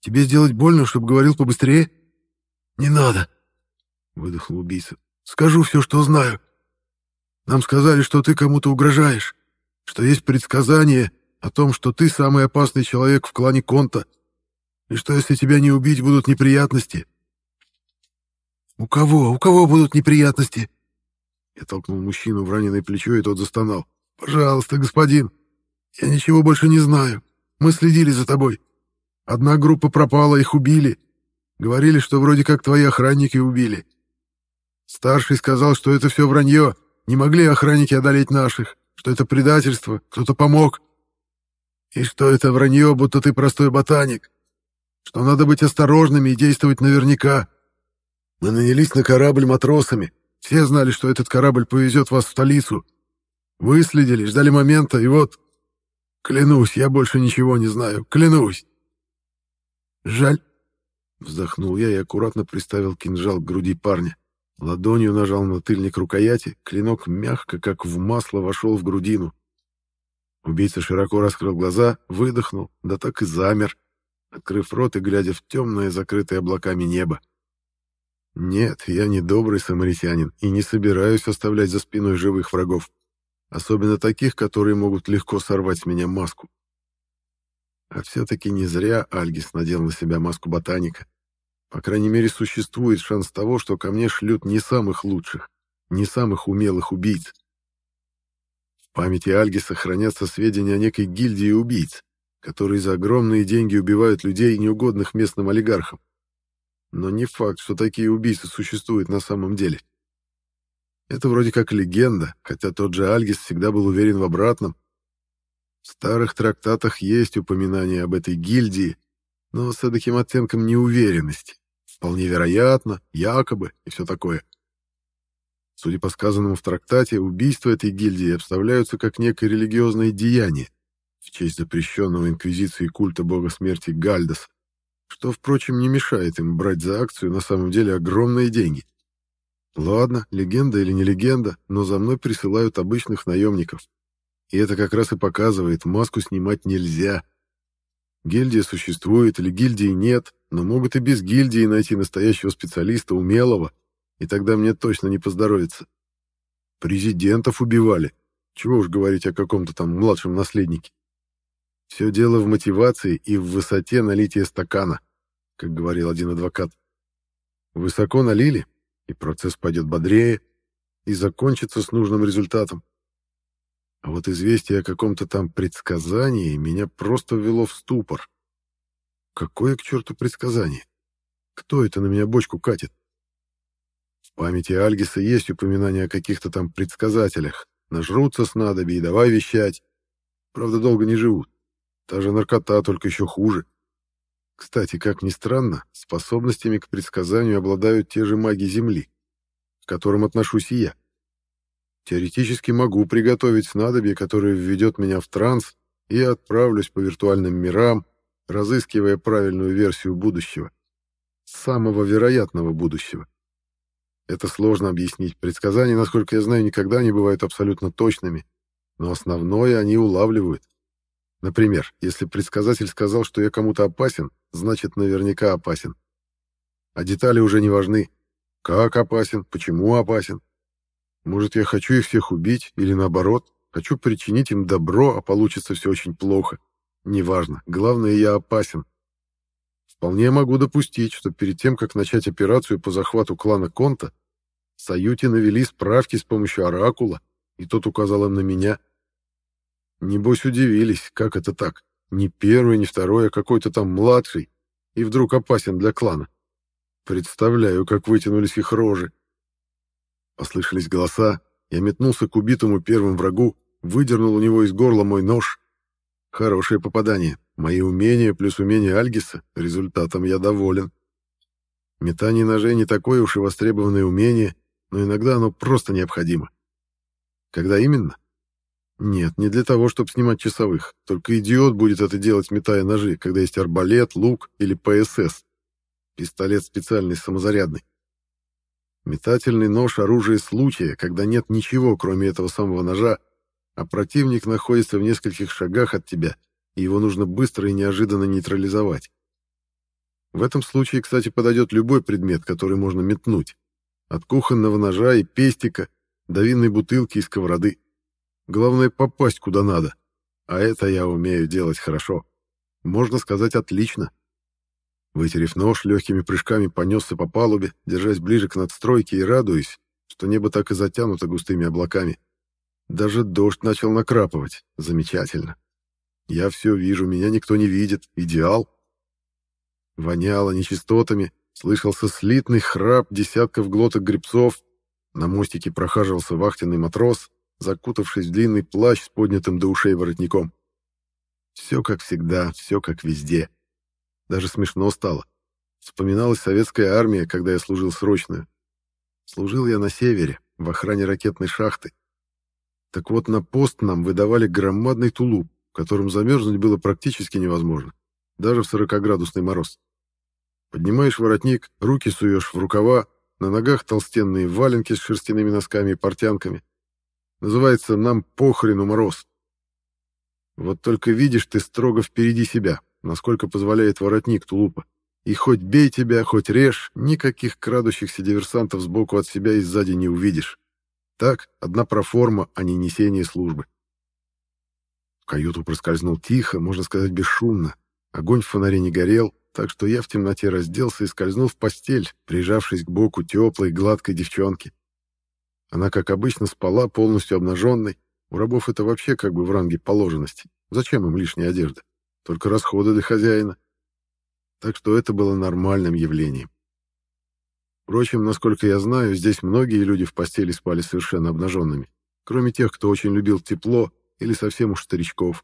«Тебе сделать больно, чтобы говорил побыстрее?» «Не надо!» — выдохнул убийца. «Скажу все, что знаю. Нам сказали, что ты кому-то угрожаешь. что есть предсказание о том, что ты самый опасный человек в клане Конта, и что если тебя не убить, будут неприятности. «У кого? У кого будут неприятности?» Я толкнул мужчину в раненое плечо, и тот застонал. «Пожалуйста, господин, я ничего больше не знаю. Мы следили за тобой. Одна группа пропала, их убили. Говорили, что вроде как твои охранники убили. Старший сказал, что это все вранье, не могли охранники одолеть наших, что это предательство, кто-то помог. И что это вранье, будто ты простой ботаник, что надо быть осторожными и действовать наверняка. Мы нанялись на корабль матросами, все знали, что этот корабль повезет вас в столицу. Выследили, ждали момента, и вот... Клянусь, я больше ничего не знаю, клянусь. Жаль. Вздохнул я и аккуратно приставил кинжал к груди парня. Ладонью нажал на тыльник рукояти, клинок мягко, как в масло, вошел в грудину. Убийца широко раскрыл глаза, выдохнул, да так и замер, открыв рот и глядя в темное, закрытое облаками небо. Нет, я не добрый самаритянин и не собираюсь оставлять за спиной живых врагов, особенно таких, которые могут легко сорвать с меня маску. А все-таки не зря Альгис надел на себя маску ботаника. По крайней мере, существует шанс того, что ко мне шлют не самых лучших, не самых умелых убийц. В памяти Альгиса хранятся сведения о некой гильдии убийц, которые за огромные деньги убивают людей, неугодных местным олигархам. Но не факт, что такие убийцы существуют на самом деле. Это вроде как легенда, хотя тот же Альгис всегда был уверен в обратном. В старых трактатах есть упоминание об этой гильдии, но с таким оттенком неуверенности. Вполне вероятно, якобы и все такое. Судя по сказанному в трактате, убийства этой гильдии обставляются как некое религиозное деяние в честь запрещенного инквизицией культа бога смерти Гальдоса, что, впрочем, не мешает им брать за акцию на самом деле огромные деньги. Ладно, легенда или не легенда, но за мной присылают обычных наемников. И это как раз и показывает, маску снимать нельзя. Гильдия существует или гильдии нет, но могут и без гильдии найти настоящего специалиста, умелого, и тогда мне точно не поздоровится. Президентов убивали. Чего уж говорить о каком-то там младшем наследнике. Все дело в мотивации и в высоте налития стакана, как говорил один адвокат. Высоко налили, и процесс пойдет бодрее, и закончится с нужным результатом. А вот известие о каком-то там предсказании меня просто ввело в ступор. Какое к черту предсказание? Кто это на меня бочку катит? В памяти Альгиса есть упоминания о каких-то там предсказателях. Нажрутся снадобья и давай вещать. Правда, долго не живут. Та же наркота, только еще хуже. Кстати, как ни странно, способностями к предсказанию обладают те же маги Земли, к которым отношусь и я. Теоретически могу приготовить снадобье, которое введет меня в транс, и отправлюсь по виртуальным мирам, разыскивая правильную версию будущего. Самого вероятного будущего. Это сложно объяснить. Предсказания, насколько я знаю, никогда не бывают абсолютно точными, но основное они улавливают. Например, если предсказатель сказал, что я кому-то опасен, значит, наверняка опасен. А детали уже не важны. Как опасен, почему опасен. Может, я хочу их всех убить, или наоборот, хочу причинить им добро, а получится все очень плохо. Неважно, главное, я опасен. Вполне могу допустить, что перед тем, как начать операцию по захвату клана Конта, Саюти навели справки с помощью Оракула, и тот указал им на меня. Небось удивились, как это так? Не первый, не второй, а какой-то там младший, и вдруг опасен для клана. Представляю, как вытянулись их рожи. Послышались голоса. Я метнулся к убитому первым врагу, выдернул у него из горла мой нож. Хорошее попадание. Мои умения плюс умения Альгиса, результатом я доволен. Метание ножей не такое уж и востребованное умение, но иногда оно просто необходимо. Когда именно? Нет, не для того, чтобы снимать часовых. Только идиот будет это делать, метая ножи, когда есть арбалет, лук или ПСС. Пистолет специальный самозарядный. Метательный нож — оружие случая, когда нет ничего, кроме этого самого ножа, а противник находится в нескольких шагах от тебя, и его нужно быстро и неожиданно нейтрализовать. В этом случае, кстати, подойдет любой предмет, который можно метнуть. От кухонного ножа и пестика до винной бутылки и сковороды. Главное попасть куда надо. А это я умею делать хорошо. Можно сказать, отлично. Вытерев нож, легкими прыжками понесся по палубе, держась ближе к надстройке и радуясь, что небо так и затянуто густыми облаками. Даже дождь начал накрапывать. Замечательно. Я все вижу, меня никто не видит. Идеал. Воняло нечистотами, слышался слитный храп десятков глоток грибцов. На мостике прохаживался вахтенный матрос, закутавшись в длинный плащ с поднятым до ушей воротником. Все как всегда, все как везде. Даже смешно стало. Вспоминалась советская армия, когда я служил срочную. Служил я на севере, в охране ракетной шахты. Так вот, на пост нам выдавали громадный тулуп, которым замерзнуть было практически невозможно, даже в 40-градусный мороз. Поднимаешь воротник, руки суешь в рукава, на ногах толстенные валенки с шерстяными носками и портянками. Называется «Нам похрену мороз». Вот только видишь ты строго впереди себя, насколько позволяет воротник тулупа. И хоть бей тебя, хоть режь, никаких крадущихся диверсантов сбоку от себя и сзади не увидишь. Так, одна проформа, а не несение службы. Каюту проскользнул тихо, можно сказать, бесшумно. Огонь в фонаре не горел, так что я в темноте разделся и скользнул в постель, прижавшись к боку теплой, гладкой девчонки. Она, как обычно, спала полностью обнаженной. У рабов это вообще как бы в ранге положенности. Зачем им лишняя одежда? Только расходы для хозяина. Так что это было нормальным явлением. Впрочем, насколько я знаю, здесь многие люди в постели спали совершенно обнаженными, кроме тех, кто очень любил тепло или совсем уж старичков.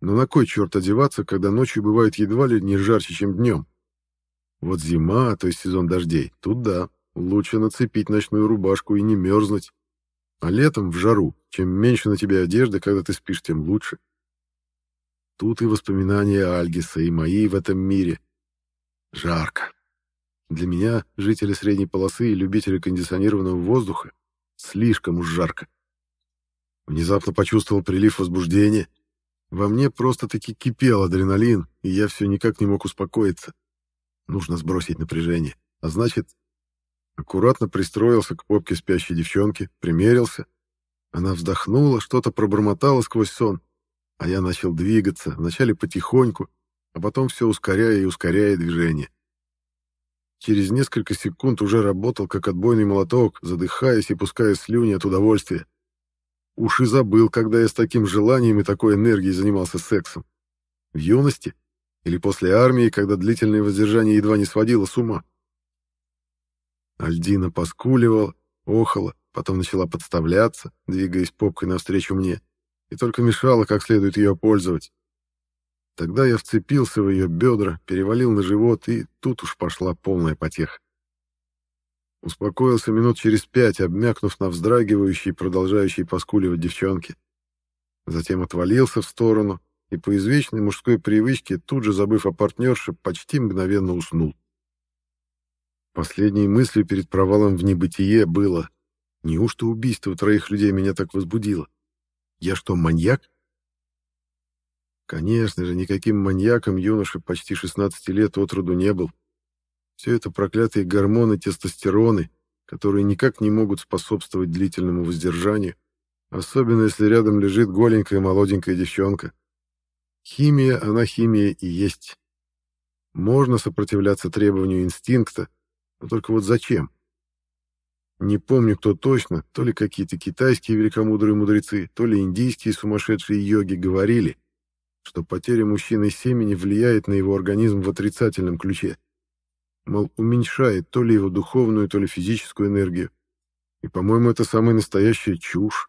Но на кой черт одеваться, когда ночью бывает едва ли не жарче, чем днем? Вот зима, то есть сезон дождей, тут да, лучше нацепить ночную рубашку и не мерзнуть. А летом, в жару, чем меньше на тебе одежды, когда ты спишь, тем лучше. Тут и воспоминания Альгиса, и мои в этом мире. Жарко. Для меня, жителя средней полосы и любителя кондиционированного воздуха, слишком уж жарко. Внезапно почувствовал прилив возбуждения, во мне просто-таки кипел адреналин, и я все никак не мог успокоиться. Нужно сбросить напряжение. А значит, аккуратно пристроился к попке спящей девчонки, примерился. Она вздохнула, что-то пробормотала сквозь сон, а я начал двигаться, вначале потихоньку, а потом все ускоряя и ускоряя движение. Через несколько секунд уже работал, как отбойный молоток, задыхаясь и пуская слюни от удовольствия. Уж и забыл, когда я с таким желанием и такой энергией занимался сексом. В юности? Или после армии, когда длительное воздержание едва не сводило с ума? Альдина поскуливала, охала, потом начала подставляться, двигаясь попкой навстречу мне, и только мешала как следует ее пользовать. Тогда я вцепился в ее бедра, перевалил на живот, и тут уж пошла полная потеха. Успокоился минут через пять, обмякнув на вздрагивающей, продолжающей поскуливать девчонке. Затем отвалился в сторону и по извечной мужской привычке, тут же забыв о партнерше, почти мгновенно уснул. Последней мыслью перед провалом в небытие было «Неужто убийство троих людей меня так возбудило? Я что, маньяк?» Конечно же, никаким маньяком юноша почти 16 лет от роду не был. Все это проклятые гормоны тестостероны, которые никак не могут способствовать длительному воздержанию, особенно если рядом лежит голенькая молоденькая девчонка. Химия, она химия и есть. Можно сопротивляться требованию инстинкта, но только вот зачем? Не помню, кто точно, то ли какие-то китайские великомудрые мудрецы, то ли индийские сумасшедшие йоги говорили, что потеря мужчины семени влияет на его организм в отрицательном ключе мол, уменьшает то ли его духовную, то ли физическую энергию. И, по-моему, это самая настоящая чушь.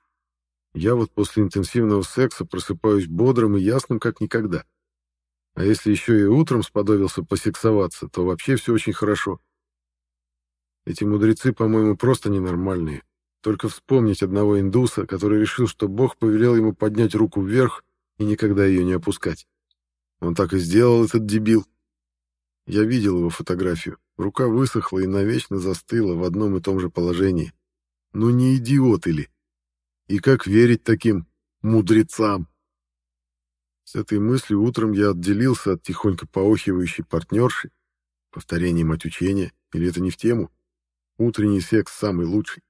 Я вот после интенсивного секса просыпаюсь бодрым и ясным, как никогда. А если еще и утром сподобился посексоваться, то вообще все очень хорошо. Эти мудрецы, по-моему, просто ненормальные. Только вспомнить одного индуса, который решил, что Бог повелел ему поднять руку вверх и никогда ее не опускать. Он так и сделал, этот дебил. Я видел его фотографию. Рука высохла и навечно застыла в одном и том же положении. Ну не идиот или? И как верить таким мудрецам? С этой мыслью утром я отделился от тихонько поохивающей партнерши. Повторение мать учения, или это не в тему? Утренний секс самый лучший.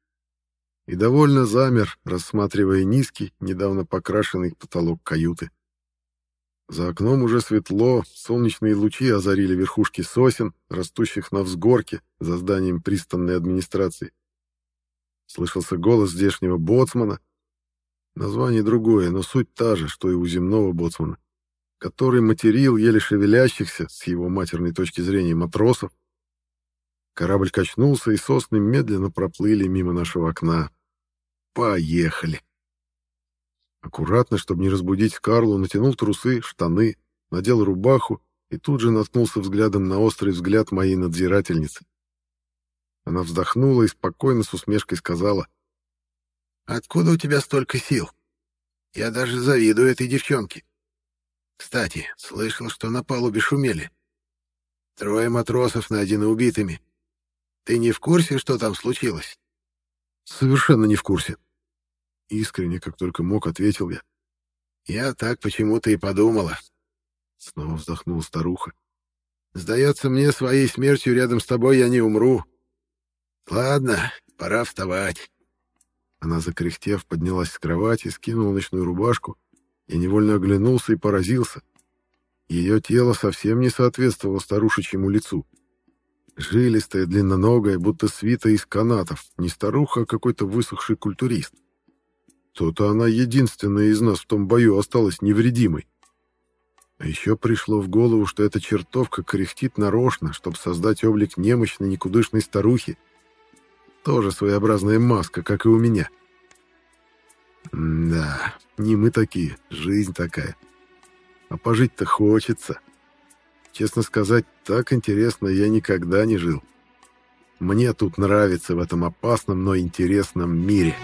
и довольно замер, рассматривая низкий, недавно покрашенный потолок каюты. За окном уже светло, солнечные лучи озарили верхушки сосен, растущих на взгорке за зданием пристанной администрации. Слышался голос здешнего боцмана. Название другое, но суть та же, что и у земного боцмана, который материл еле шевелящихся, с его матерной точки зрения, матросов. Корабль качнулся, и сосны медленно проплыли мимо нашего окна. Поехали. Аккуратно, чтобы не разбудить Карлу, натянул трусы, штаны, надел рубаху и тут же наткнулся взглядом на острый взгляд моей надзирательницы. Она вздохнула и спокойно с усмешкой сказала. «Откуда у тебя столько сил? Я даже завидую этой девчонке. Кстати, слышал, что на палубе шумели. Трое матросов найдены убитыми. Ты не в курсе, что там случилось?» «Совершенно не в курсе», Искренне, как только мог, ответил я. «Я так почему-то и подумала». Снова вздохнула старуха. «Сдается мне, своей смертью рядом с тобой я не умру. Ладно, пора вставать». Она, закряхтев, поднялась с кровати, скинула ночную рубашку. Я невольно оглянулся и поразился. Ее тело совсем не соответствовало старушечьему лицу. Жилистая, длинноногая, будто свита из канатов. Не старуха, а какой-то высохший культурист. То-то она единственная из нас в том бою осталась невредимой. А еще пришло в голову, что эта чертовка кряхтит нарочно, чтобы создать облик немощной, никудышной старухи. Тоже своеобразная маска, как и у меня. М да, не мы такие, жизнь такая. А пожить-то хочется. Честно сказать, так интересно я никогда не жил. Мне тут нравится в этом опасном, но интересном мире».